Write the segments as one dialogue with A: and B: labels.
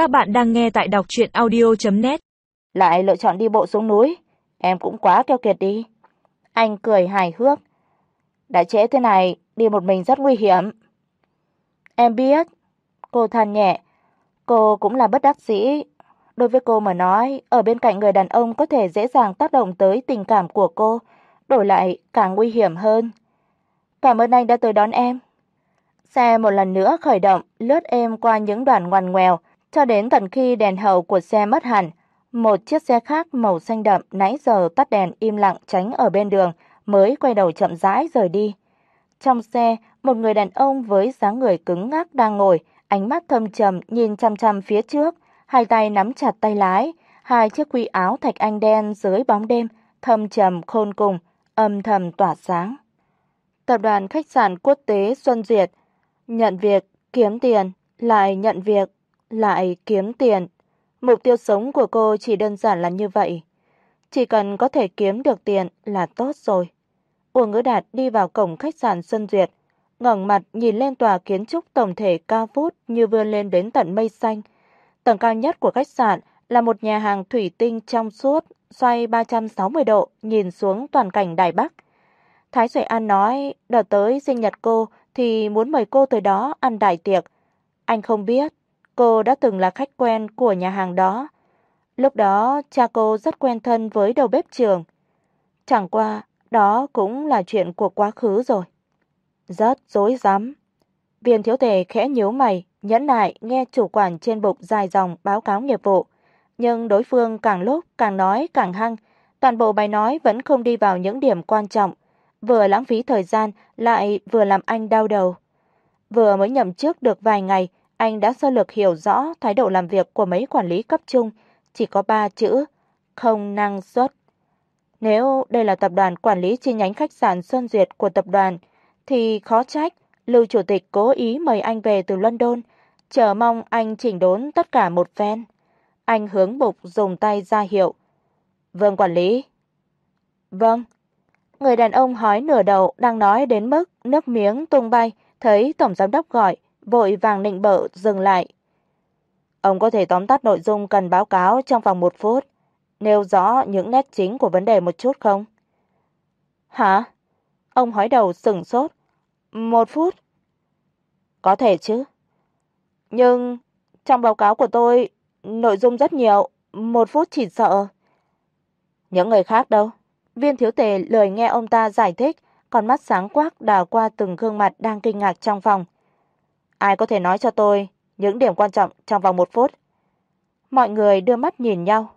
A: Các bạn đang nghe tại đọc chuyện audio.net
B: Lại lựa chọn đi bộ xuống núi, em cũng quá keo kiệt đi. Anh cười hài hước. Đã trễ thế này, đi một mình rất nguy hiểm. Em biết, cô than nhẹ, cô cũng là bất đắc dĩ. Đối với cô mà nói, ở bên cạnh người đàn ông có thể dễ dàng tác động tới tình cảm của cô, đổi lại càng nguy hiểm hơn. Cảm ơn anh đã tới đón em. Xe một lần nữa khởi động, lướt êm qua những đoạn ngoằn ngoèo, cho đến tận khi đèn hậu của xe mất hẳn, một chiếc xe khác màu xanh đậm nãy giờ tắt đèn im lặng tránh ở bên đường mới quay đầu chậm rãi rời đi. Trong xe, một người đàn ông với dáng người cứng ngắc đang ngồi, ánh mắt thâm trầm nhìn chăm chăm phía trước, hai tay nắm chặt tay lái, hai chiếc quy áo thạch anh đen dưới bóng đêm, thâm trầm khôn cùng, âm thầm tỏa sáng. Tập đoàn khách sạn quốc tế Xuân Duyệt nhận việc, kiếm tiền, lại nhận việc, lại kiếm tiền. Mục tiêu sống của cô chỉ đơn giản là như vậy. Chỉ cần có thể kiếm được tiền là tốt rồi. Uông Ngữ Đạt đi vào cổng khách sạn Xuân Duyệt, ngẩng mặt nhìn lên tòa kiến trúc tổng thể cao vút như vươn lên đến tận mây xanh. Tầng cao nhất của khách sạn là một nhà hàng thủy tinh trong suốt, xoay 360 độ nhìn xuống toàn cảnh Đài Bắc. Thái Duệ An nói, đợt tới sinh nhật cô thì muốn mời cô tới đó ăn đại tiệc. Anh không biết, cô đã từng là khách quen của nhà hàng đó. Lúc đó cha cô rất quen thân với đầu bếp trưởng. Chẳng qua, đó cũng là chuyện của quá khứ rồi. Rất dối rắm. Viên thiếu tề khẽ nhíu mày, nhẫn nại nghe chủ quản trên bục dài dòng báo cáo nghiệp vụ, nhưng đối phương càng lúc càng nói càng hăng, toàn bộ bài nói vẫn không đi vào những điểm quan trọng, vừa lãng phí thời gian lại vừa làm anh đau đầu. Vừa mới nhậm chức được vài ngày, anh đã sơ lược hiểu rõ thái độ làm việc của mấy quản lý cấp trung, chỉ có ba chữ: không năng suất. Nếu đây là tập đoàn quản lý chi nhánh khách sạn Xuân Duyệt của tập đoàn thì khó trách Lưu chủ tịch cố ý mời anh về từ London, chờ mong anh chỉnh đốn tất cả một phen. Anh hướng Bục dùng tay ra hiệu. "Vâng quản lý." "Vâng." Người đàn ông hói nửa đầu đang nói đến mức nước miếng tung bay, thấy tổng giám đốc gọi, vội vàng nịnh bợ dừng lại. Ông có thể tóm tắt nội dung cần báo cáo trong vòng một phút, nêu rõ những nét chính của vấn đề một chút không? Hả? Ông hói đầu sững sốt. Một phút? Có thể chứ. Nhưng trong báo cáo của tôi nội dung rất nhiều, một phút chỉ sợ. Những người khác đâu? Viên thiếu tề lời nghe ông ta giải thích, con mắt sáng quắc đảo qua từng gương mặt đang kinh ngạc trong phòng. Ai có thể nói cho tôi những điểm quan trọng trong vòng một phút? Mọi người đưa mắt nhìn nhau.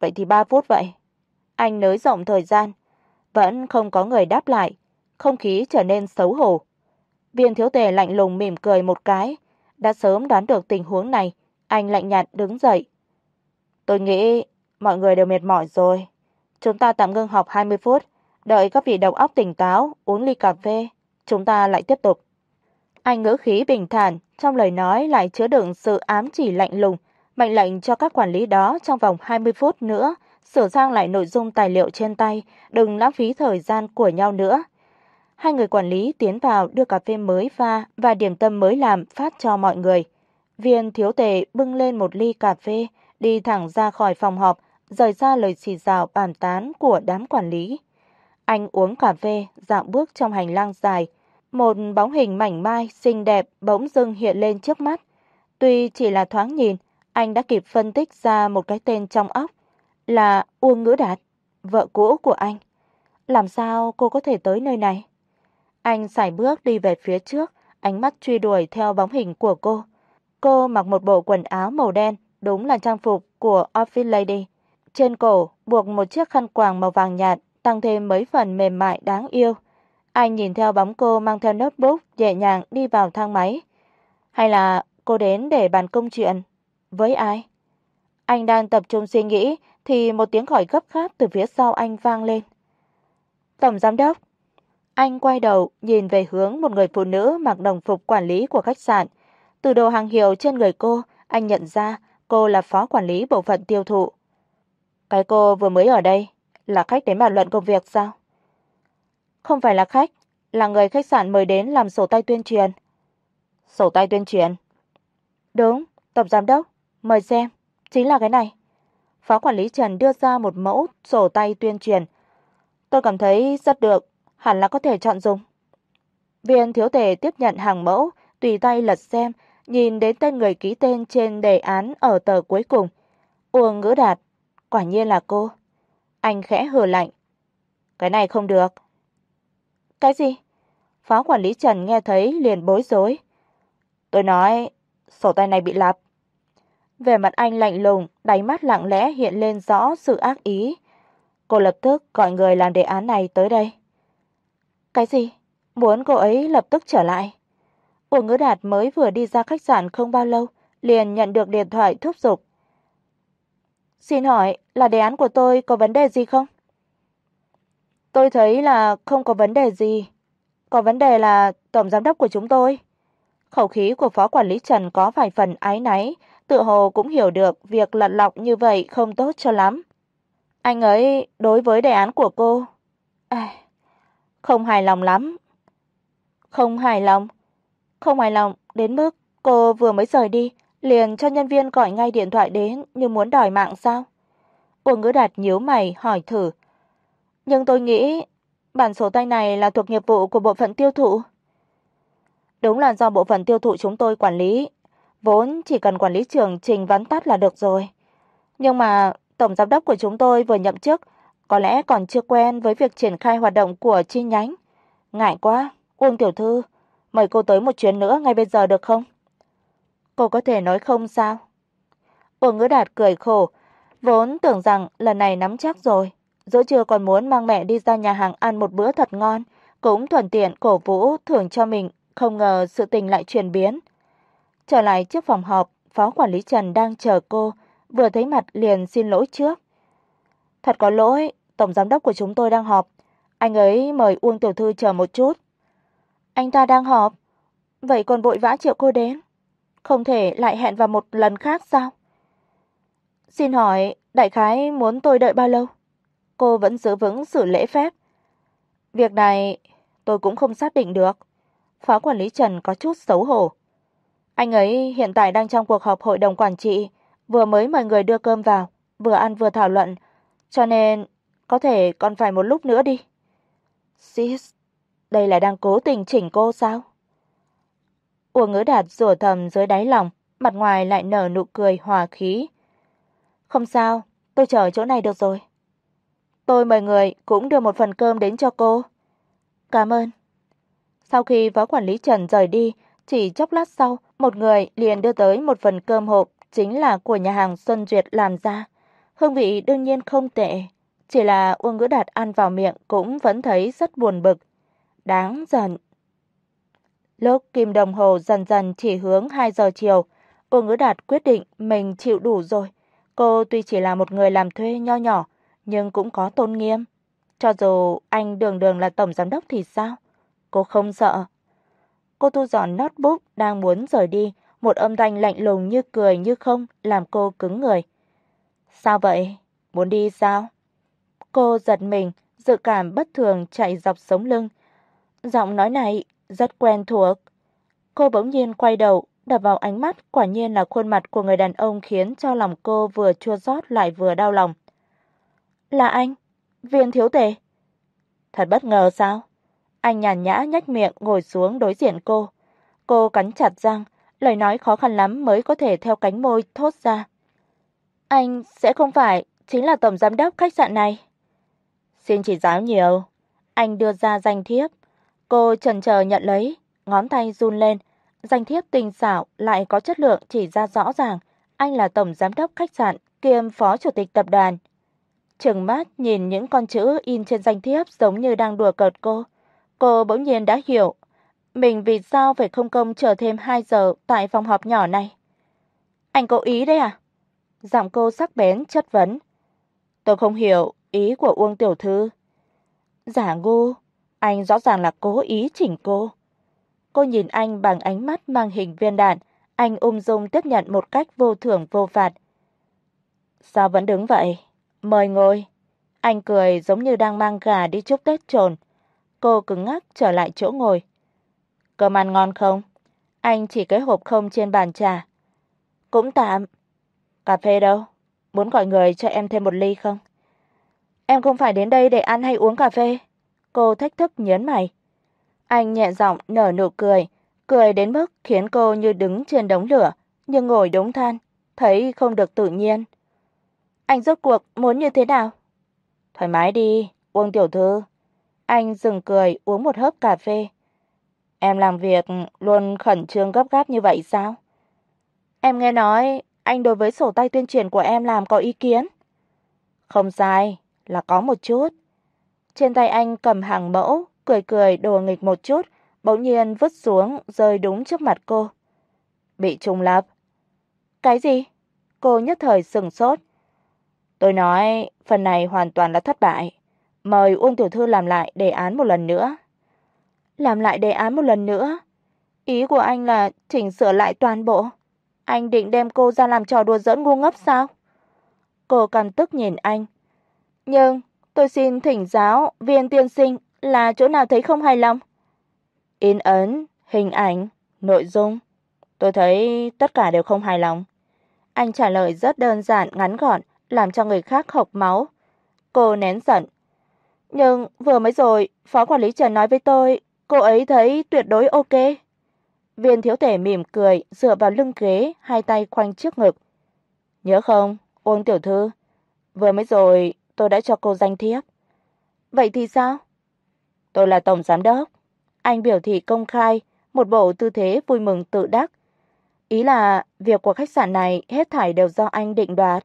B: Vậy thì ba phút vậy. Anh nới rộng thời gian, vẫn không có người đáp lại, không khí trở nên xấu hổ. Viên thiếu tề lạnh lùng mỉm cười một cái, đã sớm đoán được tình huống này, anh lạnh nhạt đứng dậy. Tôi nghĩ mọi người đều mệt mỏi rồi. Chúng ta tạm ngưng học 20 phút, đợi các vị đầu óc tỉnh táo uống ly cà phê, chúng ta lại tiếp tục. Anh ngữ khí bình thản, trong lời nói lại chứa đựng sự ám chỉ lạnh lùng, mệnh lệnh cho các quản lý đó trong vòng 20 phút nữa sửa sang lại nội dung tài liệu trên tay, đừng lãng phí thời gian của nhau nữa. Hai người quản lý tiến vào đưa cà phê mới pha và điểm tâm mới làm phát cho mọi người. Viên thiếu tề bưng lên một ly cà phê, đi thẳng ra khỏi phòng họp, rời xa lời xì xào bàn tán của đám quản lý. Anh uống cà phê, dạo bước trong hành lang dài, một bóng hình mảnh mai xinh đẹp bỗng dưng hiện lên trước mắt. Tuy chỉ là thoáng nhìn, anh đã kịp phân tích ra một cái tên trong óc, là Uông Ngữ Đạt, vợ cũ của anh. Làm sao cô có thể tới nơi này? Anh sải bước đi về phía trước, ánh mắt truy đuổi theo bóng hình của cô. Cô mặc một bộ quần áo màu đen, đúng là trang phục của office lady. Trên cổ buộc một chiếc khăn quàng màu vàng nhạt, tăng thêm mấy phần mềm mại đáng yêu. Anh nhìn theo bóng cô mang theo notebook nhẹ nhàng đi vào thang máy. Hay là cô đến để bàn công chuyện với ai? Anh đang tập trung suy nghĩ thì một tiếng gọi gấp gáp từ phía sau anh vang lên. "Tổng giám đốc." Anh quay đầu nhìn về hướng một người phụ nữ mặc đồng phục quản lý của khách sạn. Từ đồ hàng hiệu trên người cô, anh nhận ra cô là phó quản lý bộ phận tiêu thụ. Cái cô vừa mới ở đây là khách đến bàn luận công việc sao? Không phải là khách, là người khách sạn mời đến làm sổ tay tuyên truyền. Sổ tay tuyên truyền? Đúng, tổng giám đốc, Mời xem, chính là cái này. Phó quản lý Trần đưa ra một mẫu sổ tay tuyên truyền. Tôi cảm thấy rất được, hẳn là có thể chọn dùng. Viên thiếu tề tiếp nhận hàng mẫu, tùy tay lật xem, nhìn đến tên người ký tên trên đề án ở tờ cuối cùng. Uông Ngữ Đạt, quả nhiên là cô. Anh khẽ hừ lạnh. Cái này không được. Cái gì? Phó quản lý Trần nghe thấy liền bối rối. Tôi nói, sổ tay này bị lặp. Vẻ mặt anh lạnh lùng, đáy mắt lặng lẽ hiện lên rõ sự ác ý. Cô lập tức gọi người làm đề án này tới đây. Cái gì? Muốn cô ấy lập tức trở lại? Uông Ngữ Đạt mới vừa đi ra khách sạn không bao lâu, liền nhận được điện thoại thúc giục. "Xin hỏi, là đề án của tôi có vấn đề gì không?" "Tôi thấy là không có vấn đề gì, có vấn đề là tổng giám đốc của chúng tôi." Khẩu khí của phó quản lý Trần có vài phần áy náy, tự hồ cũng hiểu được việc lật lọng như vậy không tốt cho lắm. Anh ấy đối với đề án của cô, à, không hài lòng lắm. Không hài lòng? Không hài lòng đến mức cô vừa mới rời đi, liền cho nhân viên gọi ngay điện thoại đến như muốn đòi mạng sao? Uông Ngữ Đạt nhíu mày hỏi thử. Nhưng tôi nghĩ bản sổ tay này là thuộc nghiệp vụ của bộ phận tiêu thụ. Đúng là do bộ phận tiêu thụ chúng tôi quản lý, vốn chỉ cần quản lý trưởng trình vắn tắt là được rồi. Nhưng mà tổng giám đốc của chúng tôi vừa nhậm chức, có lẽ còn chưa quen với việc triển khai hoạt động của chi nhánh. Ngại quá, Uông tiểu thư, mời cô tới một chuyến nữa ngay bây giờ được không? Cô có thể nói không sao? Uông Ngữ Đạt cười khổ, vốn tưởng rằng lần này nắm chắc rồi, giữa trưa còn muốn mang mẹ đi ra nhà hàng ăn một bữa thật ngon, cũng thuận tiện cổ vũ thưởng cho mình, không ngờ sự tình lại chuyển biến. Trở lại trước phòng họp, phó quản lý Trần đang chờ cô, vừa thấy mặt liền xin lỗi trước. Thật có lỗi, tổng giám đốc của chúng tôi đang họp, anh ấy mời Uông tiểu thư chờ một chút. Anh ta đang họp, vậy còn vội vã triệu cô đến, không thể lại hẹn vào một lần khác sao? Xin hỏi, đại khái muốn tôi đợi bao lâu? Cô vẫn giữ vững sự lễ phép. Việc này tôi cũng không xác định được. Phó quản lý Trần có chút xấu hổ. Anh ấy hiện tại đang trong cuộc họp hội đồng quản trị, vừa mới mời người đưa cơm vào, vừa ăn vừa thảo luận, cho nên có thể còn phải một lúc nữa đi. Sis, đây là đang cố tình chỉnh cô sao? Uông Ngữ Đạt rủa thầm dưới đáy lòng, mặt ngoài lại nở nụ cười hòa khí. Không sao, tôi chờ ở chỗ này được rồi. Tôi mời người cũng đưa một phần cơm đến cho cô. Cảm ơn. Sau khi phó quản lý Trần rời đi, chỉ chốc lát sau, một người liền đưa tới một phần cơm hộp, chính là của nhà hàng Xuân Duyệt làm ra. Hương vị đương nhiên không tệ, chỉ là Uông Ngữ Đạt ăn vào miệng cũng vẫn thấy rất buồn bực, đáng giận. Lúc kim đồng hồ dần dần chỉ hướng 2 giờ chiều, Uông Ngữ Đạt quyết định mình chịu đủ rồi. Cô tuy chỉ là một người làm thuê nho nhỏ, nhưng cũng có tôn nghiêm. Cho dù anh đường đường là tổng giám đốc thì sao? Cô không sợ. Cô thu dọn notebook đang muốn rời đi, một âm thanh lạnh lùng như cười như không làm cô cứng người. "Sao vậy? Muốn đi sao?" Cô giật mình, dự cảm bất thường chạy dọc sống lưng. Giọng nói này rất quen thuộc. Cô bỗng nhiên quay đầu, đập vào ánh mắt quả nhiên là khuôn mặt của người đàn ông khiến cho lòng cô vừa chua xót lại vừa đau lòng. "Là anh, Viên thiếu tề." Thật bất ngờ sao? Anh nhàn nhã nhếch miệng ngồi xuống đối diện cô. Cô cắn chặt răng, lời nói khó khăn lắm mới có thể theo cánh môi thốt ra. Anh sẽ không phải chính là tổng giám đốc khách sạn này. Xin chỉ giáo nhiều. Anh đưa ra danh thiếp. Cô chần chờ nhận lấy, ngón tay run lên. Danh thiếp tinh xảo lại có chất lượng chỉ ra rõ ràng. Anh là tổng giám đốc khách sạn kiêm phó chủ tịch tập đoàn. Trừng mắt nhìn những con chữ in trên danh thiếp giống như đang đùa cợt cô. Cô bỗng nhiên đã hiểu mình vì sao phải không công chờ thêm 2 giờ tại phòng họp nhỏ này. Anh cố ý đấy à? Giọng cô sắc bén chất vấn. Tôi không hiểu ý của Uông tiểu thư. Giả ngu, anh rõ ràng là cố ý chỉnh cô. Cô nhìn anh bằng ánh mắt mang hình viên đạn, anh ung dung tiếp nhận một cách vô thưởng vô phạt. Sao vẫn đứng vậy? Mời ngồi. Anh cười giống như đang mang gà đi chúc Tết trồn. Cô cứng ngắc trở lại chỗ ngồi. Cơm ăn ngon không? Anh chỉ cái hộp không trên bàn trà. Cũng tạm. Cà phê đâu? Muốn gọi người cho em thêm một ly không? Em không phải đến đây để ăn hay uống cà phê." Cô thách thức nhớn mày. Anh nhẹ giọng nở nụ cười, cười đến mức khiến cô như đứng trên đống lửa, nhưng ngồi đống than, thấy không được tự nhiên. Anh rốt cuộc muốn như thế nào? Thoải mái đi, Uông tiểu thư. Anh dừng cười uống một hớp cà phê. Em làm việc luôn khẩn trương gấp gáp như vậy sao? Em nghe nói anh đối với sổ tay tuyên truyền của em làm có ý kiến. Không sai, là có một chút. Trên tay anh cầm hàng mẫu, cười cười đùa nghịch một chút, bỗng nhiên vứt xuống rơi đúng trước mặt cô. Bị trùng lặp. Cái gì? Cô nhất thời sững sốt. Tôi nói, phần này hoàn toàn là thất bại. Mời Uông tiểu thư làm lại đề án một lần nữa. Làm lại đề án một lần nữa? Ý của anh là chỉnh sửa lại toàn bộ? Anh định đem cô ra làm trò đùa giỡn ngu ngốc sao? Cô căm tức nhìn anh. Nhưng tôi xin thỉnh giáo viên tiên sinh là chỗ nào thấy không hài lòng? In ấn, hình ảnh, nội dung, tôi thấy tất cả đều không hài lòng. Anh trả lời rất đơn giản ngắn gọn, làm cho người khác hộc máu. Cô nén giận. Nhưng vừa mới rồi, phó quản lý Trần nói với tôi, cô ấy thấy tuyệt đối ok. Viên thiếu tể mỉm cười, dựa vào lưng ghế, hai tay khoanh trước ngực. Nhớ không, Uông tiểu thư, vừa mới rồi tôi đã cho cô danh thiếp. Vậy thì sao? Tôi là tổng giám đốc. Anh biểu thị công khai, một bộ tư thế vui mừng tự đắc. Ý là việc của khách sạn này hết thảy đều do anh định đoạt.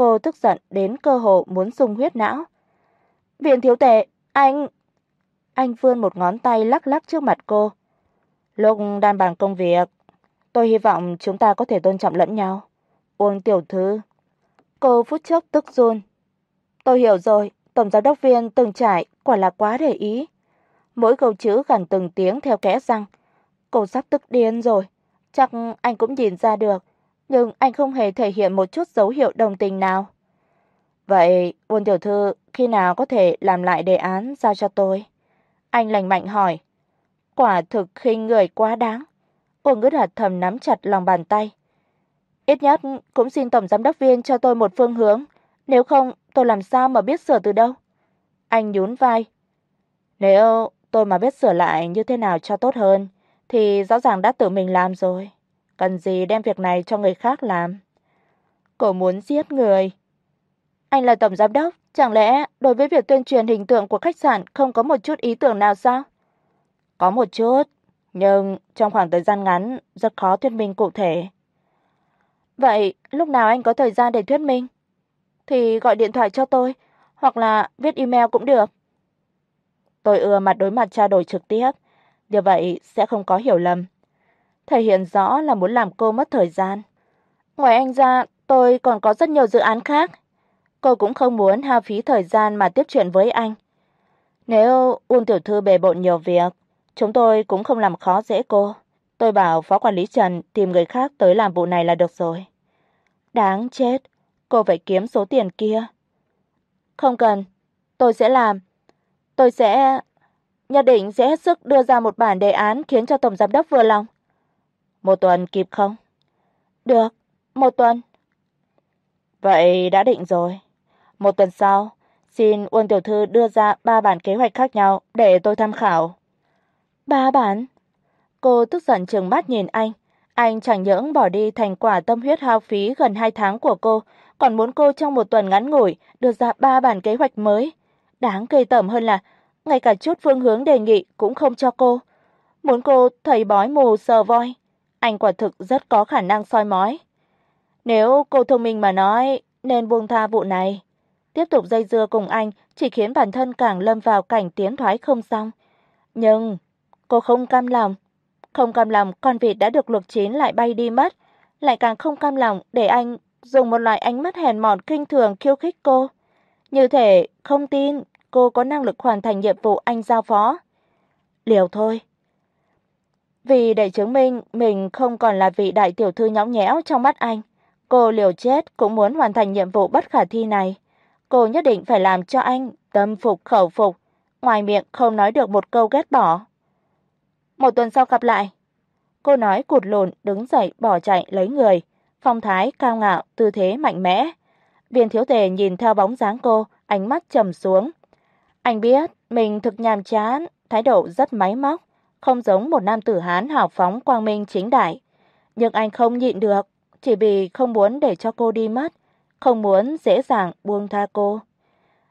B: Cô tức giận đến cơ hồ muốn sung huyết não. "Viện thiếu tệ, anh..." Anh vươn một ngón tay lắc lắc trước mặt cô. "Lúc đang bàn công việc, tôi hy vọng chúng ta có thể tôn trọng lẫn nhau." Uông tiểu thư. Cô phút chốc tức run. "Tôi hiểu rồi, tổng giám đốc viên từng trải quả là quá để ý." Mỗi câu chữ gần từng tiếng theo kẽ răng. Cô sắp tức điên rồi. Chắc anh cũng nhìn ra được, nhưng anh không hề thể hiện một chút dấu hiệu đồng tình nào. Vậy, Uông tiểu thư khi nào có thể làm lại đề án giao cho tôi? Anh lạnh mạnh hỏi. Quả thực khinh người quá đáng. Uông Ngữ Hạt thầm nắm chặt lòng bàn tay. Ít nhất cũng xin tổng giám đốc viên cho tôi một phương hướng, nếu không tôi làm sao mà biết sửa từ đâu? Anh nhún vai. Nếu tôi mà biết sửa lại như thế nào cho tốt hơn thì rõ ràng đã tự mình làm rồi, cần gì đem việc này cho người khác làm. Cô muốn giết người. Anh là tổng giám đốc, chẳng lẽ đối với việc tuyên truyền hình tượng của khách sạn không có một chút ý tưởng nào sao? Có một chút, nhưng trong khoảng thời gian ngắn rất khó thuyết minh cụ thể. Vậy lúc nào anh có thời gian để thuyết minh? Thì gọi điện thoại cho tôi, hoặc là viết email cũng được. Tôi ưa mặt đối mặt trao đổi trực tiếp, như vậy sẽ không có hiểu lầm. Thể hiện rõ là muốn làm cô mất thời gian. Ngoài anh ra, tôi còn có rất nhiều dự án khác. Cô cũng không muốn hao phí thời gian mà tiếp chuyện với anh. Nếu Uông tiểu thư bề bộn nhiều việc, chúng tôi cũng không làm khó dễ cô. Tôi bảo phó quản lý Trần tìm người khác tới làm vụ này là được rồi. Đáng chết, cô phải kiếm số tiền kia. Không cần, tôi sẽ làm. Tôi sẽ nhất định sẽ hết sức đưa ra một bản đề án khiến cho tổng giám đốc vừa lòng. Một tuần kịp không? Được, một tuần. Vậy đã định rồi. Một tuần sau, xin Uông tiểu thư đưa ra ba bản kế hoạch khác nhau để tôi tham khảo. Ba bản? Cô tức giận trừng mắt nhìn anh, anh chẳng những bỏ đi thành quả tâm huyết hao phí gần 2 tháng của cô, còn muốn cô trong một tuần ngắn ngủi đưa ra ba bản kế hoạch mới. Đáng gây tởm hơn là ngay cả chút phương hướng đề nghị cũng không cho cô. Muốn cô thầy bói mù sờ voi, anh quả thực rất có khả năng soi mói. Nếu cô thông minh mà nói, nên buông tha vụ này. Tiếp tục dây dưa cùng anh chỉ khiến bản thân càng lâm vào cảnh tiến thoái không xong. Nhưng cô không cam lòng, không cam lòng con vịt đã được luộc chín lại bay đi mất, lại càng không cam lòng để anh dùng một loại ánh mắt hèn mọn kinh thường khiêu khích cô. Như thể không tin cô có năng lực hoàn thành nhiệm vụ anh giao phó. Liều thôi. Vì để chứng minh mình không còn là vị đại tiểu thư nhõng nhẽo trong mắt anh, cô liều chết cũng muốn hoàn thành nhiệm vụ bất khả thi này. Cô nhất định phải làm cho anh tâm phục khẩu phục, ngoài miệng không nói được một câu ghét bỏ. Một tuần sau gặp lại. Cô nói cụt lùn đứng dậy bỏ chạy lấy người. phong thái cao ngạo, tư thế mạnh mẽ. Viên Thiếu Tề nhìn theo bóng dáng cô, ánh mắt trầm xuống. Anh biết mình thực nhàm chán, thái độ rất máy móc, không giống một nam tử Hán hào phóng quang minh chính đại, nhưng anh không nhịn được, chỉ vì không muốn để cho cô đi mất, không muốn dễ dàng buông tha cô.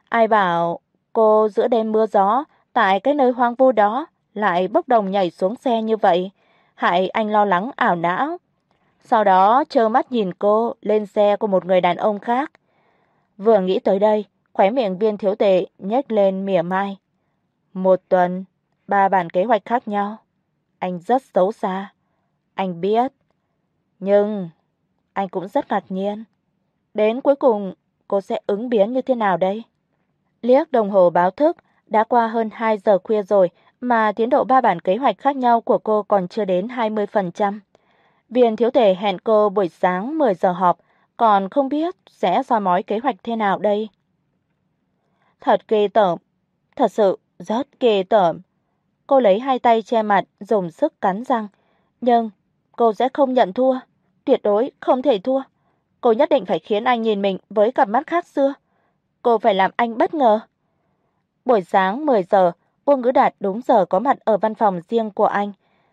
B: Ai bảo cô giữa đêm mưa gió tại cái nơi hoang vu đó lại bốc đồng nhảy xuống xe như vậy, hại anh lo lắng ảo não. Sau đó trơ mắt nhìn cô lên xe của một người đàn ông khác. Vừa nghĩ tới đây, khóe miệng Viên Thiếu Tệ nhếch lên mỉa mai. Một tuần, ba bản kế hoạch khác nhau. Anh rất xấu xa. Anh biết. Nhưng anh cũng rất ngạc nhiên. Đến cuối cùng cô sẽ ứng biến như thế nào đây? Liếc đồng hồ báo thức, đã qua hơn 2 giờ khuya rồi mà tiến độ ba bản kế hoạch khác nhau của cô còn chưa đến 20%. Viên thiếu thể hẹn cô buổi sáng 10 giờ họp, còn không biết sẽ soi mói kế hoạch thế nào đây. Thật ghê tởm, thật sự rất ghê tởm. Cô lấy hai tay che mặt, dùng sức cắn răng, nhưng cô sẽ không nhận thua, tuyệt đối không thể thua. Cô nhất định phải khiến anh nhìn mình với cặp mắt khác xưa. Cô phải làm anh bất ngờ. Buổi sáng 10 giờ, Uông Ngữ Đạt đúng giờ có mặt ở văn phòng riêng của anh,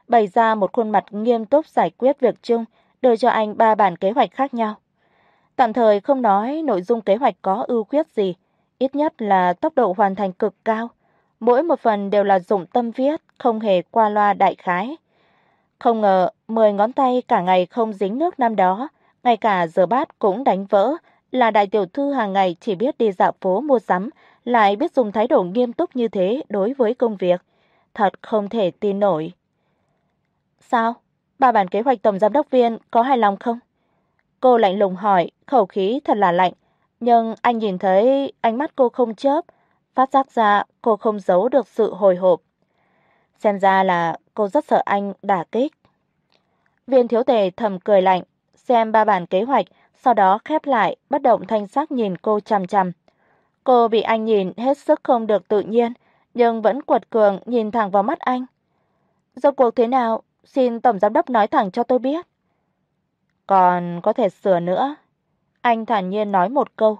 B: bày ra một khuôn mặt nghiêm túc giải quyết việc chung, đưa cho anh ba bản kế hoạch khác nhau. Tạm thời không nói nội dung kế hoạch có ưu khuyết gì, ít nhất là tốc độ hoàn thành cực cao, mỗi một phần đều là dụng tâm viết, không hề qua loa đại khái. Không ngờ, 10 ngón tay cả ngày không dính nước năm đó, ngay cả giờ bát cũng đánh vỡ, là đại tiểu thư hàng ngày chỉ biết đi dạo phố mua sắm, lại biết dùng thái độ nghiêm túc như thế đối với công việc, thật không thể tin nổi. Sao? Ba bản kế hoạch tổng giám đốc viên có hài lòng không? Cô lạnh lùng hỏi, khẩu khí thật là lạnh, nhưng anh nhìn thấy ánh mắt cô không chớp, phát giác ra cô không giấu được sự hồi hộp. Xem ra là cô rất sợ anh đả kích. Viên thiếu tề thầm cười lạnh, xem ba bản kế hoạch, sau đó khép lại, bất động thanh sắc nhìn cô chằm chằm. Cô bị anh nhìn hết sức không được tự nhiên, nhưng vẫn quật cường nhìn thẳng vào mắt anh. "Rốt cuộc thế nào, xin tổng giám đốc nói thẳng cho tôi biết." "Còn có thể sửa nữa." Anh thản nhiên nói một câu.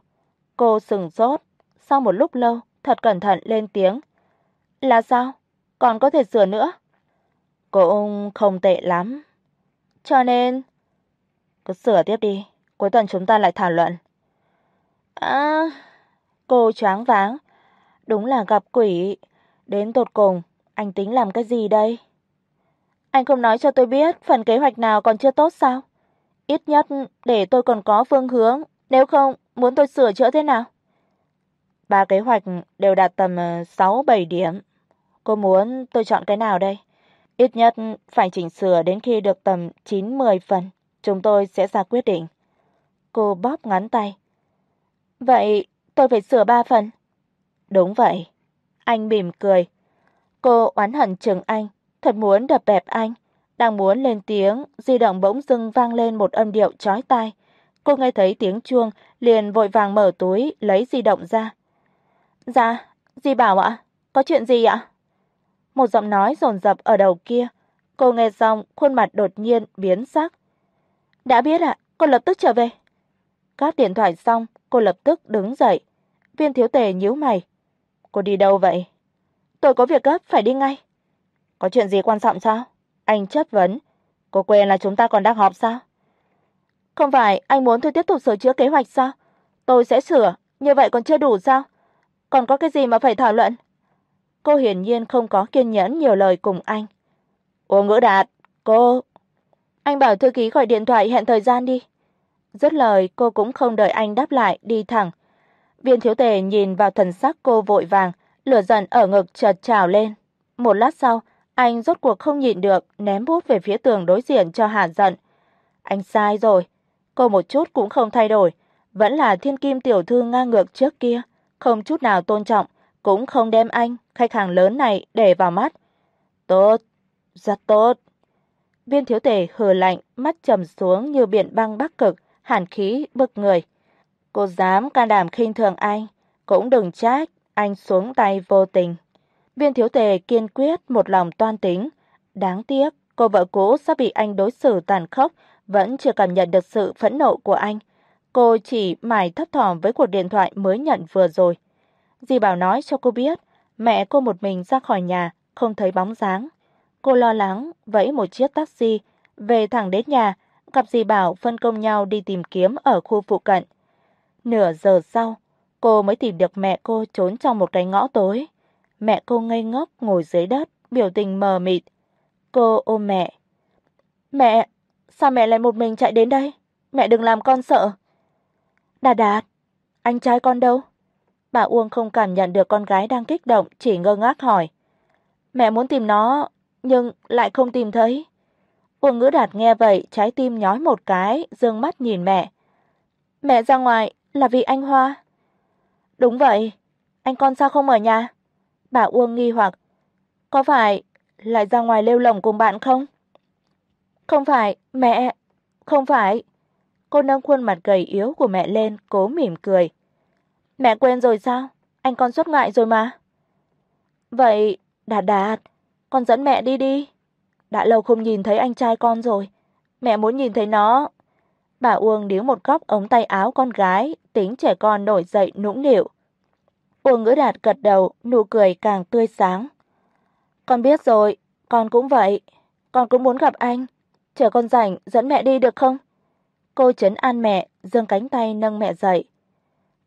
B: Cô sừng sốt, sau một lúc lâu, thật cẩn thận lên tiếng. "Là sao? Còn có thể sửa nữa?" "Cũng không tệ lắm." "Cho nên cứ sửa tiếp đi, cuối tuần chúng ta lại thảo luận." "À, Cô choáng váng. Đúng là gặp quỷ. Đến tột cùng, anh tính làm cái gì đây? Anh không nói cho tôi biết phần kế hoạch nào còn chưa tốt sao? Ít nhất để tôi còn có phương hướng, nếu không muốn tôi sửa chữa thế nào? Ba kế hoạch đều đạt tầm ờ, 6-7 điểm. Cô muốn tôi chọn cái nào đây? Ít nhất phải chỉnh sửa đến khi được tầm 9 10 phần, chúng tôi sẽ ra quyết định. Cô bóp ngắn tay. Vậy tôi phải sửa ba phần. Đúng vậy. Anh mỉm cười. Cô oán hận chừng anh, thật muốn đập bẹp anh, đang muốn lên tiếng, di động bỗng dưng vang lên một âm điệu chói tai. Cô nghe thấy tiếng chuông, liền vội vàng mở túi lấy di động ra. "Dạ, dì Bảo ạ, có chuyện gì ạ?" Một giọng nói dồn dập ở đầu kia. Cô nghe xong, khuôn mặt đột nhiên biến sắc. "Đã biết ạ, cô lập tức trở về." Cắt điện thoại xong, cô lập tức đứng dậy. Viên Thiếu Tề nhíu mày. "Cô đi đâu vậy?" "Tôi có việc gấp phải đi ngay." "Có chuyện gì quan trọng sao?" Anh chất vấn. "Cô quên là chúng ta còn đang họp sao?" "Không phải anh muốn tôi tiếp tục sửa chữa kế hoạch sao? Tôi sẽ sửa, như vậy còn chưa đủ sao? Còn có cái gì mà phải thảo luận?" Cô hiển nhiên không có kiên nhẫn nhiều lời cùng anh. "Ô Ngữ Đạt, cô..." Anh bảo thư ký gọi điện thoại hẹn thời gian đi. Dứt lời, cô cũng không đợi anh đáp lại, đi thẳng. Viên Thiếu Tề nhìn vào thần sắc cô vội vàng, lửa giận ở ngực chợt trào lên. Một lát sau, anh rốt cuộc không nhịn được, ném bút về phía tường đối diện cho hạ giận. Anh sai rồi, cô một chút cũng không thay đổi, vẫn là thiên kim tiểu thư ngang ngược trước kia, không chút nào tôn trọng, cũng không đem anh, khách hàng lớn này để vào mắt. Tốt, rất tốt. Viên Thiếu Tề hừ lạnh, mắt trầm xuống như biển băng bắc cực, hàn khí bức người. Cô dám can đảm khinh thường anh, cũng đừng trách anh xuống tay vô tình. Viên Thiếu Tề kiên quyết một lòng toan tính, đáng tiếc cô vợ cũ sắp bị anh đối xử tàn khốc, vẫn chưa cảm nhận được sự phẫn nộ của anh. Cô chỉ mải thấp thỏm với cuộc điện thoại mới nhận vừa rồi. Dì Bảo nói cho cô biết, mẹ cô một mình ra khỏi nhà, không thấy bóng dáng. Cô lo lắng vẫy một chiếc taxi về thẳng đến nhà, gặp dì Bảo phân công nhau đi tìm kiếm ở khu phụ cận. Nửa giờ sau, cô mới tìm được mẹ cô trốn trong một cái ngõ tối. Mẹ cô ngây ngốc ngồi dưới đất, biểu tình mờ mịt. Cô ôm mẹ. "Mẹ, sao mẹ lại một mình chạy đến đây? Mẹ đừng làm con sợ." "Đạt Đạt, anh trai con đâu?" Bà Uông không cảm nhận được con gái đang kích động, chỉ ngơ ngác hỏi. "Mẹ muốn tìm nó, nhưng lại không tìm thấy." Uông Ngữ Đạt nghe vậy, trái tim nhói một cái, dương mắt nhìn mẹ. "Mẹ ra ngoài là vì anh Hoa?" "Đúng vậy, anh con sao không ở nhà?" Bà Uông nghi hoặc. "Có phải lại ra ngoài lêu lổng cùng bạn không?" "Không phải, mẹ, không phải." Cô nâng khuôn mặt gầy yếu của mẹ lên, cố mỉm cười. "Mẹ quên rồi sao? Anh con xuất ngoại rồi mà." "Vậy, Đạt Đạt, con dẫn mẹ đi đi. Đã lâu không nhìn thấy anh trai con rồi, mẹ muốn nhìn thấy nó." Bà Uông níu một góc ống tay áo con gái, tính trẻ con nổi dậy nũng nịu. Uông Ngữ Đạt gật đầu, nụ cười càng tươi sáng. "Con biết rồi, con cũng vậy, con cũng muốn gặp anh, chờ con rảnh dẫn mẹ đi được không?" Cô trấn an mẹ, giương cánh tay nâng mẹ dậy.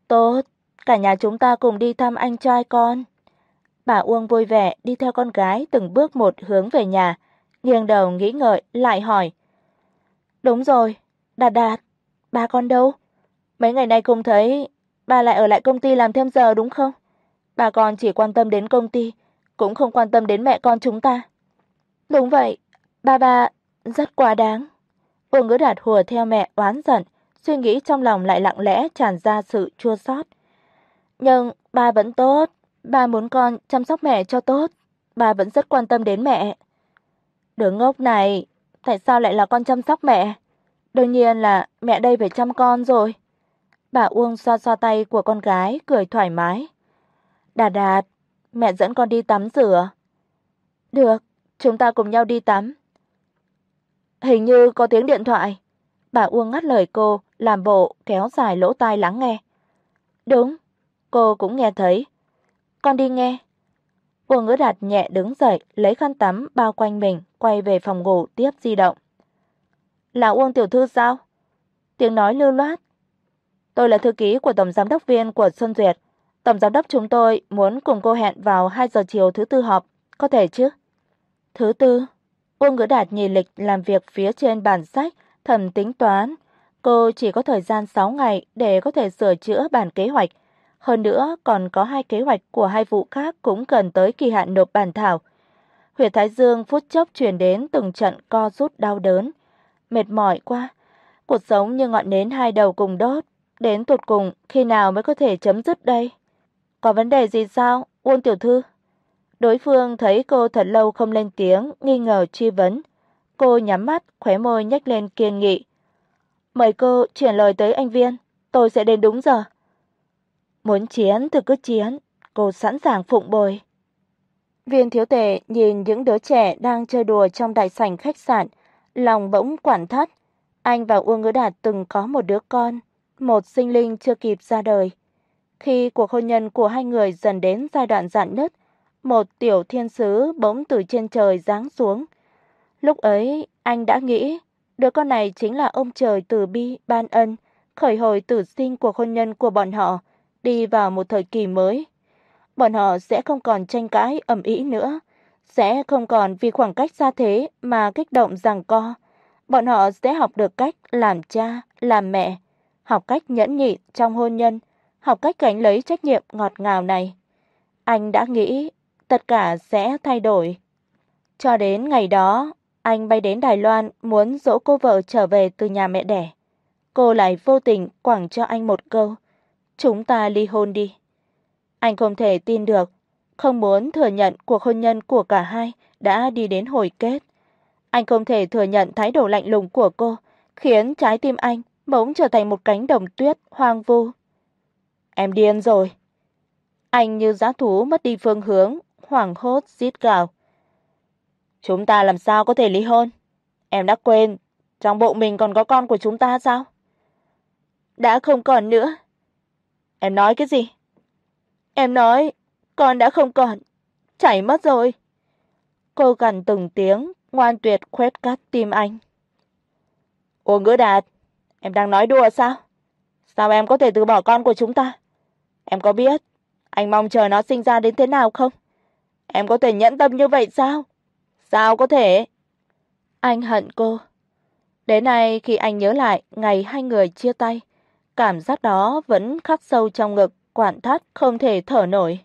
B: "Tốt, cả nhà chúng ta cùng đi thăm anh trai con." Bà Uông vui vẻ đi theo con gái từng bước một hướng về nhà, nghiêng đầu nghĩ ngợi lại hỏi: "Đúng rồi, Đạt Đạt, ba con đâu? Mấy ngày nay không thấy, ba lại ở lại công ty làm thêm giờ đúng không? Ba con chỉ quan tâm đến công ty, cũng không quan tâm đến mẹ con chúng ta." "Đúng vậy, ba ba rất quá đáng." Cô Ngữ Đạt hùa theo mẹ oán giận, suy nghĩ trong lòng lại lặng lẽ tràn ra sự chua xót. "Nhưng ba vẫn tốt, ba muốn con chăm sóc mẹ cho tốt, ba vẫn rất quan tâm đến mẹ." "Đứa ngốc này, tại sao lại là con chăm sóc mẹ? Đương nhiên là mẹ đây phải chăm con rồi." Bà Uông xoa xoa tay của con gái, cười thoải mái. "Đạt Đạt, mẹ dẫn con đi tắm rửa." "Được, chúng ta cùng nhau đi tắm." Hình như có tiếng điện thoại. Bà Uông ngắt lời cô, làm bộ kéo dài lỗ tai lắng nghe. "Đúng." Cô cũng nghe thấy. "Con đi nghe." Uông Ngữ Đạt nhẹ đứng dậy, lấy khăn tắm bao quanh mình, quay về phòng ngủ tiếp di động. "Là Uông tiểu thư sao?" Tiếng nói lưu loát. "Tôi là thư ký của tổng giám đốc viên của Xuân Duyệt. Tổng giám đốc chúng tôi muốn cùng cô hẹn vào 2 giờ chiều thứ tư họp, có thể chứ?" "Thứ tư?" Uông Ngữ Đạt nhì lịch làm việc phía trên bản sách, thầm tính toán, cô chỉ có thời gian 6 ngày để có thể sửa chữa bản kế hoạch, hơn nữa còn có hai kế hoạch của hai vụ khác cũng cần tới kỳ hạn nộp bản thảo. Huyệt Thái Dương phút chốc truyền đến từng trận co rút đau đớn, mệt mỏi quá, cuộc sống như ngọn nến hai đầu cùng đốt, đến tụt cùng khi nào mới có thể chấm dứt đây? Có vấn đề gì sao, Uông tiểu thư? Đối phương thấy cô thật lâu không lên tiếng, nghi ngờ truy vấn. Cô nhắm mắt, khóe môi nhếch lên kiên nghị. "Mời cô chuyển lời tới anh Viên, tôi sẽ đến đúng giờ." Muốn chiến thì cứ chiến, cô sẵn sàng phụng bồi. Viên thiếu tề nhìn những đứa trẻ đang chơi đùa trong đại sảnh khách sạn, lòng bỗng quản thắt. Anh và Uông Ngữ Đạt từng có một đứa con, một sinh linh chưa kịp ra đời. Khi cuộc hôn nhân của hai người dần đến giai đoạn rạn nứt, một tiểu thiên sứ bỗng từ trên trời giáng xuống. Lúc ấy, anh đã nghĩ, đứa con này chính là ông trời từ bi ban ân, khởi hồi tử sinh của hôn nhân của bọn họ, đi vào một thời kỳ mới. Bọn họ sẽ không còn tranh cãi ầm ĩ nữa, sẽ không còn vì khoảng cách xa thế mà kích động giằng co. Bọn họ sẽ học được cách làm cha, làm mẹ, học cách nhẫn nhịn trong hôn nhân, học cách gánh lấy trách nhiệm ngọt ngào này. Anh đã nghĩ tất cả sẽ thay đổi. Cho đến ngày đó, anh bay đến Đài Loan muốn dỗ cô vợ trở về từ nhà mẹ đẻ. Cô lại vô tình quẳng cho anh một câu, "Chúng ta ly hôn đi." Anh không thể tin được, không muốn thừa nhận cuộc hôn nhân của cả hai đã đi đến hồi kết. Anh không thể thừa nhận thái độ lạnh lùng của cô, khiến trái tim anh bỗng trở thành một cánh đồng tuyết hoang vu. Em điên rồi. Anh như dã thú mất đi phương hướng, hoảng hốt rít gào. Chúng ta làm sao có thể ly hôn? Em đã quên, Trong bụng mình còn có con của chúng ta sao? Đã không còn nữa. Em nói cái gì? Em nói con đã không còn, chảy mất rồi. Cô gần từng tiếng, ngoan tuyệt khoét cắt tim anh. Ô Ngữ Đạt, em đang nói đùa sao? Sao em có thể từ bỏ con của chúng ta? Em có biết anh mong chờ nó sinh ra đến thế nào không? Em có thể nhẫn tâm như vậy sao? Sao có thể? Anh hận cô. Đến nay khi anh nhớ lại ngày hai người chia tay, cảm giác đó vẫn khắc sâu trong ngực, quản thắt không thể thở nổi.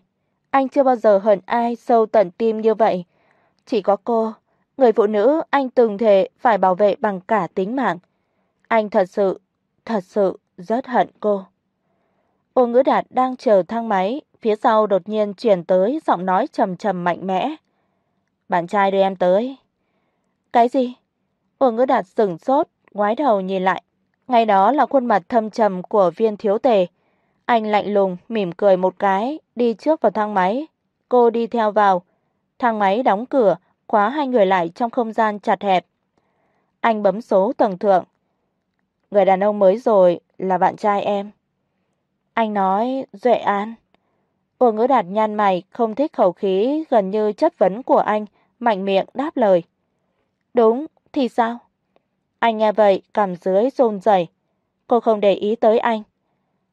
B: Anh chưa bao giờ hận ai sâu tận tim như vậy. Chỉ có cô, người phụ nữ anh từng thề phải bảo vệ bằng cả tính mạng. Anh thật sự, thật sự rất hận cô. Ô Ngữ Đạt đang chờ thang máy, phía sau đột nhiên truyền tới giọng nói trầm trầm mạnh mẽ. "Bạn trai đưa em tới." "Cái gì?" Ô Ngữ Đạt sững sốt, ngoái đầu nhìn lại. Ngay đó là khuôn mặt thâm trầm của Viên thiếu tề. Anh lạnh lùng mỉm cười một cái, đi trước vào thang máy, cô đi theo vào. Thang máy đóng cửa, khóa hai người lại trong không gian chặt hẹp. Anh bấm số tầng thượng. Người đàn ông mới rồi là bạn trai em. Anh nói, Duệ An. Uông Ngữ Đạt nhăn mày, không thích khẩu khí gần như chất vấn của anh, mạnh miệng đáp lời. Đúng, thì sao? Anh nghe vậy, cảm dưới run rẩy. Cô không để ý tới anh.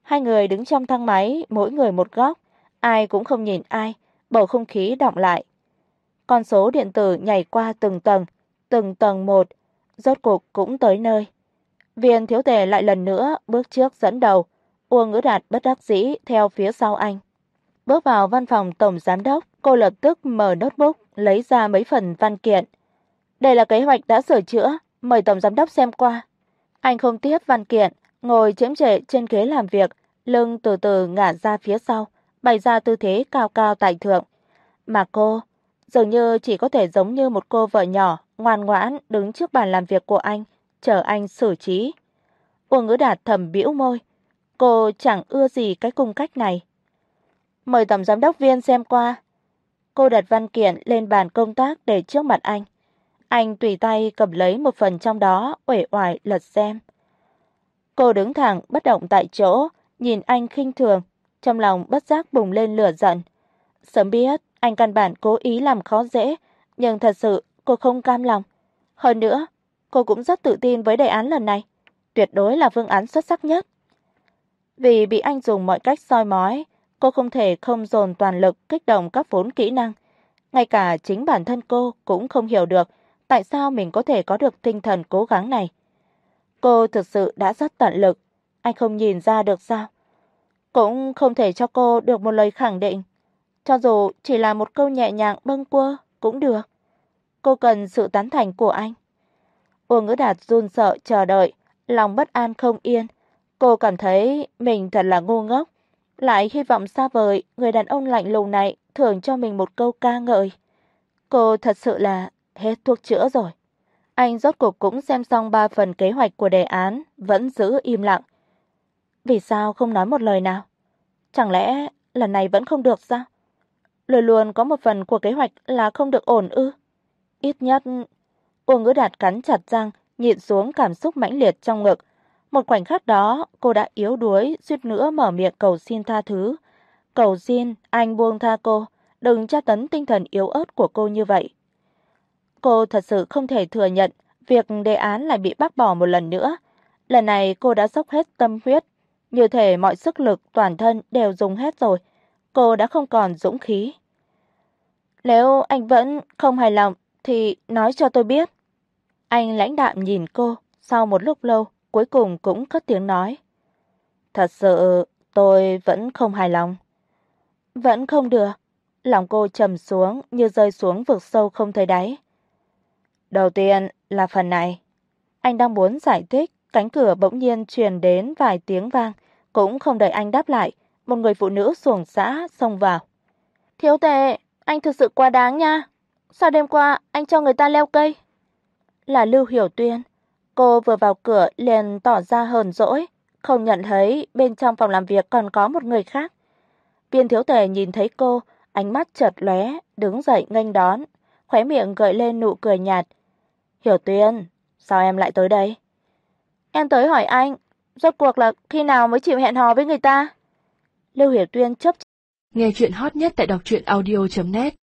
B: Hai người đứng trong thang máy, mỗi người một góc, ai cũng không nhìn ai, bầu không khí đọng lại. Con số điện tử nhảy qua từng tầng, từng tầng một, rốt cuộc cũng tới nơi. Viên thiếu tề lại lần nữa bước trước dẫn đầu, Uông Ngữ Đạt bất đắc dĩ theo phía sau anh. Bước vào văn phòng tổng giám đốc, cô lập tức mở notebook, lấy ra mấy phần văn kiện. Đây là kế hoạch đã sửa chữa, mời tổng giám đốc xem qua. Anh không tiếp văn kiện, ngồi chễm chệ trên ghế làm việc, lưng từ từ ngả ra phía sau, bày ra tư thế cao cao tại thượng. Mà cô dường như chỉ có thể giống như một cô vợ nhỏ ngoan ngoãn đứng trước bàn làm việc của anh, chờ anh xử trí. Uông Ngữ Đạt thầm bĩu môi, cô chẳng ưa gì cái cung cách này. Mời tổng giám đốc Viên xem qua. Cô đặt văn kiện lên bàn công tác để trước mặt anh. Anh tùy tay cầm lấy một phần trong đó, uể oải lật xem. Cô đứng thẳng bất động tại chỗ, nhìn anh khinh thường, trong lòng bất giác bùng lên lửa giận. Sớm biết anh căn bản cố ý làm khó dễ, nhưng thật sự cô không cam lòng. Hơn nữa, cô cũng rất tự tin với đề án lần này, tuyệt đối là phương án xuất sắc nhất. Vì bị anh dùng mọi cách soi mói, cô không thể không dồn toàn lực kích động các vốn kỹ năng. Ngay cả chính bản thân cô cũng không hiểu được tại sao mình có thể có được tinh thần cố gắng này. Cô thực sự đã rất tận lực, anh không nhìn ra được sao? Cũng không thể cho cô được một lời khẳng định, cho dù chỉ là một câu nhẹ nhàng bâng quơ cũng được. Cô cần sự tán thành của anh. Uông Ngữ Đạt run sợ chờ đợi, lòng bất an không yên. Cô cảm thấy mình thật là ngu ngốc, lại hy vọng xa vời người đàn ông lạnh lùng này thưởng cho mình một câu ca ngợi. Cô thật sự là hết thuốc chữa rồi. Anh rốt cuộc cũng xem xong ba phần kế hoạch của đề án, vẫn giữ im lặng. Vì sao không nói một lời nào? Chẳng lẽ lần này vẫn không được sao? Luôn luôn có một phần của kế hoạch là không được ổn ư? Ít nhất, Uông Ngữ Đạt cắn chặt răng, nhịn xuống cảm xúc mãnh liệt trong ngực. Một khoảnh khắc đó, cô đã yếu đuối, suýt nữa mở miệng cầu xin tha thứ. Cầu xin anh buông tha cô, đừng tra tấn tinh thần yếu ớt của cô như vậy. Cô thật sự không thể thừa nhận việc đề án lại bị bác bỏ một lần nữa. Lần này cô đã dốc hết tâm huyết, như thể mọi sức lực toàn thân đều dùng hết rồi, cô đã không còn dũng khí. Nếu anh vẫn không hài lòng thì nói cho tôi biết. Anh lãnh đạm nhìn cô, sau một lúc lâu, cuối cùng cũng cất tiếng nói. Thật sự tôi vẫn không hài lòng. Vẫn không được. Lòng cô trầm xuống như rơi xuống vực sâu không thấy đáy. Đầu tiên là phần này. Anh đang muốn giải thích, cánh cửa bỗng nhiên truyền đến vài tiếng vang, cũng không đợi anh đáp lại, một người phụ nữ xuồng xã xông vào. "Thiếu tệ, anh thực sự quá đáng nha. Sao đêm qua anh cho người ta leo cây?" Là Lưu Hiểu Tuyên. Cô vừa vào cửa liền tỏ ra hờn dỗi, không nhận thấy bên trong phòng làm việc còn có một người khác. Viên thiếu tề nhìn thấy cô, ánh mắt chợt lóe, đứng dậy nghênh đón, khóe miệng gợi lên nụ cười nhạt. "Hiểu Tuyên, Sao em lại tới đây? Em tới hỏi anh, rốt cuộc là khi nào mới chịu hẹn hò với người ta? Lưu Hiểu Tuyên chớp
A: Nghe chuyện hot nhất tại đọc truyện audio net